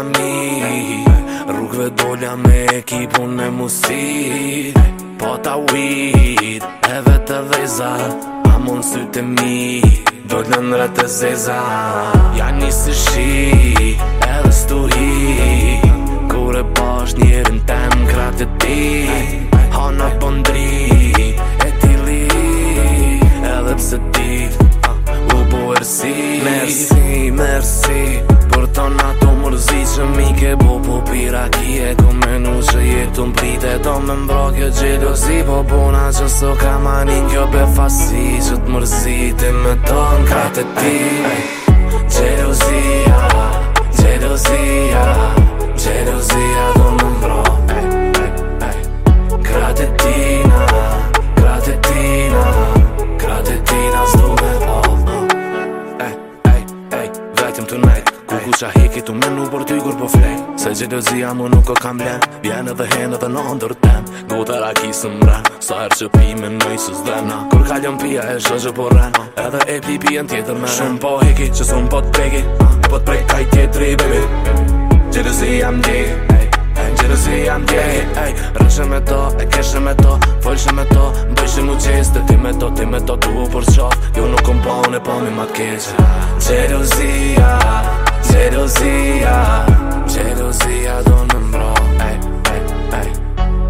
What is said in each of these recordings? tani Rrugve dolla me ekipun e musit Po ta uit, e vetë dhe A mund sy të mi, dolla në ratë të zeza Ja një së shi, edhe stu hi Kure bash njërin tem kratë të ti Hana pëndri po se mi ke bo po pira ki e ku menu që jetu e do me mbro kjo gjelo si po puna që so ka manin kjo pe fasi që t'mërzit e me ton ka të ti Gjelo si ki tu menu për ty kur po flej Se gjelozia mu nuk o kam len Vjen edhe hen edhe në ndër ten Gota rakisë mra Sa her që pi me në isës dhe Kur kallon pia e shë gjë po ren Edhe e pi pi e në tjetër men Shumë po hiki që sun po të pegi ah. po të prej kaj tjetëri baby Gjelozia më djegi Gjelozia më djegi Rëshë me to, e keshë me to Folshë me to, mbëjshë mu qesë Dhe ti me to, ti me to, tu u për Ju nuk kom pa po, po, mi ma keqë Gjelozia Gjelozia Gjelozia do në mbro Ej, ej, ej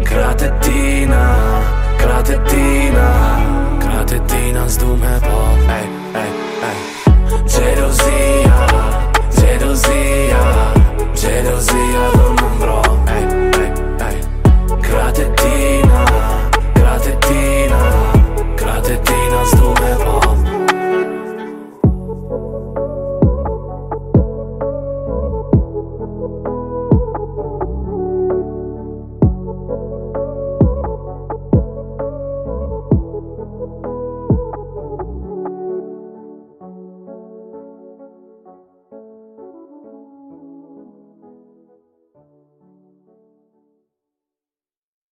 Kratetina Kratetina Kratetina zdu me po Ej, ej, ej Gjelozia Gjelozia Gjelozia do në mbro Ej, ej, ej Kratetina Kratetina Kratetina zdu me po